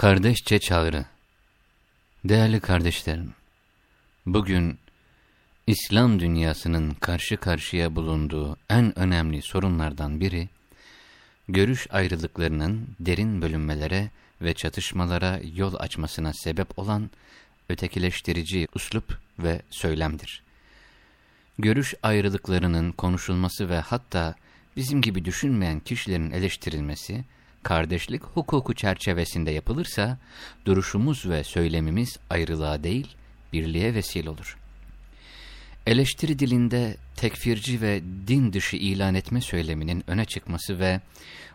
Kardeşçe çağrı Değerli kardeşlerim, bugün İslam dünyasının karşı karşıya bulunduğu en önemli sorunlardan biri, görüş ayrılıklarının derin bölünmelere ve çatışmalara yol açmasına sebep olan ötekileştirici uslup ve söylemdir. Görüş ayrılıklarının konuşulması ve hatta bizim gibi düşünmeyen kişilerin eleştirilmesi, kardeşlik hukuku çerçevesinde yapılırsa, duruşumuz ve söylemimiz ayrılığa değil, birliğe vesile olur. Eleştiri dilinde tekfirci ve din dışı ilan etme söyleminin öne çıkması ve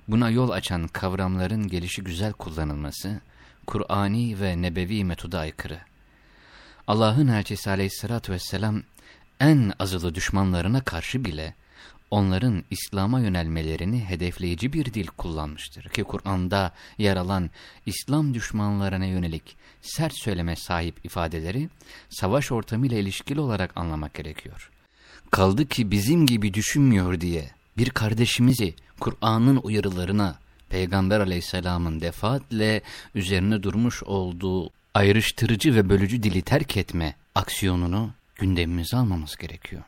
buna yol açan kavramların gelişi güzel kullanılması, Kur'ani ve nebevi metoda aykırı. Allah'ın elçisi aleyhissalatü vesselam, en azılı düşmanlarına karşı bile, onların İslam'a yönelmelerini hedefleyici bir dil kullanmıştır. Ki Kur'an'da yer alan İslam düşmanlarına yönelik sert söyleme sahip ifadeleri savaş ortamıyla ilişkili olarak anlamak gerekiyor. Kaldı ki bizim gibi düşünmüyor diye bir kardeşimizi Kur'an'ın uyarılarına Peygamber aleyhisselamın defaatle üzerine durmuş olduğu ayrıştırıcı ve bölücü dili terk etme aksiyonunu gündemimize almamız gerekiyor.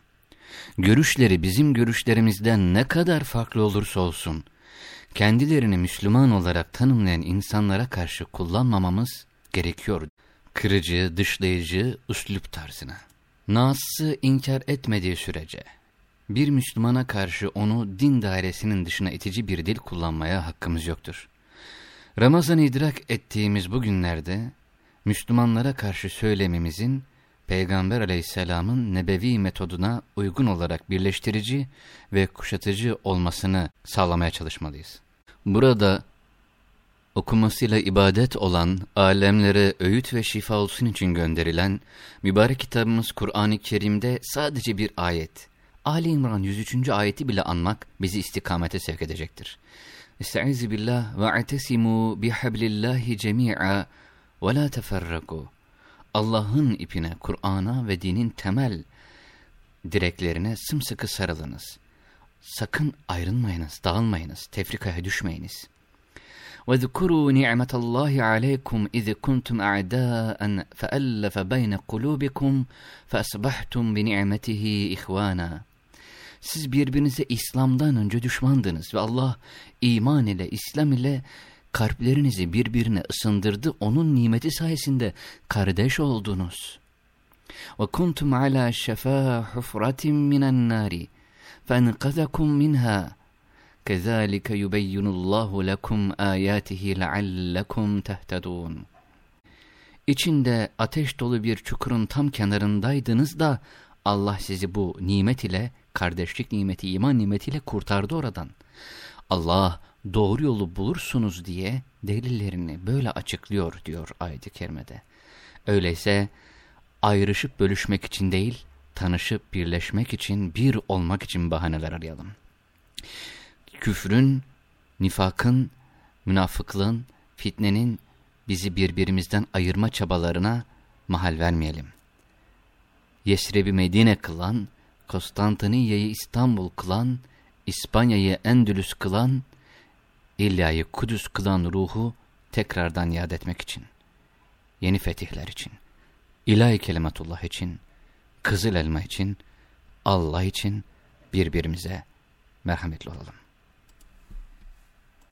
Görüşleri bizim görüşlerimizden ne kadar farklı olursa olsun, kendilerini Müslüman olarak tanımlayan insanlara karşı kullanmamamız gerekiyor. Kırıcı, dışlayıcı üslup tarzına. Nas'ı inkar etmediği sürece, bir Müslümana karşı onu din dairesinin dışına itici bir dil kullanmaya hakkımız yoktur. Ramazan idrak ettiğimiz bu günlerde, Müslümanlara karşı söylememizin, Peygamber aleyhisselamın nebevi metoduna uygun olarak birleştirici ve kuşatıcı olmasını sağlamaya çalışmalıyız. Burada okumasıyla ibadet olan, alemlere öğüt ve şifa olsun için gönderilen mübarek kitabımız Kur'an-ı Kerim'de sadece bir ayet, Ali İmran 103. ayeti bile anmak bizi istikamete sevk edecektir. Estaizu billah ve atesimu bihablillahi cemi'a ve la teferraku. Allah'ın ipine, Kur'an'a ve dinin temel direklerine sımsıkı sarılınız. Sakın ayrılmayınız, dağılmayınız, tefrikaya düşmeyiniz. وَذْكُرُوا نِعْمَةَ اللّٰهِ عَلَيْكُمْ اِذْ كُنْتُمْ اَعْدَاءً فَأَلَّفَ بَيْنَ قُلُوبِكُمْ فَأَصْبَحْتُمْ بِنِعْمَتِهِ اِخْوَانًا Siz birbirinize İslam'dan önce düşmandınız ve Allah iman ile, İslam ile kalplerinizi birbirine ısındırdı, onun nimeti sayesinde kardeş oldunuz. وَكُنْتُمْ عَلَى شَفَا حُفْرَةٍ مِنَ النَّارِ فَانْقَذَكُمْ مِنْهَا كَذَٰلِكَ يُبَيِّنُ اللّٰهُ لَكُمْ آيَاتِهِ لَعَلَّكُمْ تَهْتَدُونَ İçinde ateş dolu bir çukurun tam kenarındaydınız da Allah sizi bu nimet ile, kardeşlik nimeti, iman nimetiyle kurtardı oradan. Allah doğru yolu bulursunuz diye delillerini böyle açıklıyor diyor ayet-i kerimede. Öyleyse ayrışıp bölüşmek için değil, tanışıp birleşmek için, bir olmak için bahaneler arayalım. Küfrün, nifakın, münafıklığın, fitnenin bizi birbirimizden ayırma çabalarına mahal vermeyelim. Yesreb'i Medine kılan, Konstantiniyye'yi İstanbul kılan, İspanya'yı Endülüs kılan, İlya'yı Kudüs kılan ruhu tekrardan yad etmek için, yeni fetihler için, ilahi kelimatullah için, kızıl elma için, Allah için birbirimize merhametli olalım.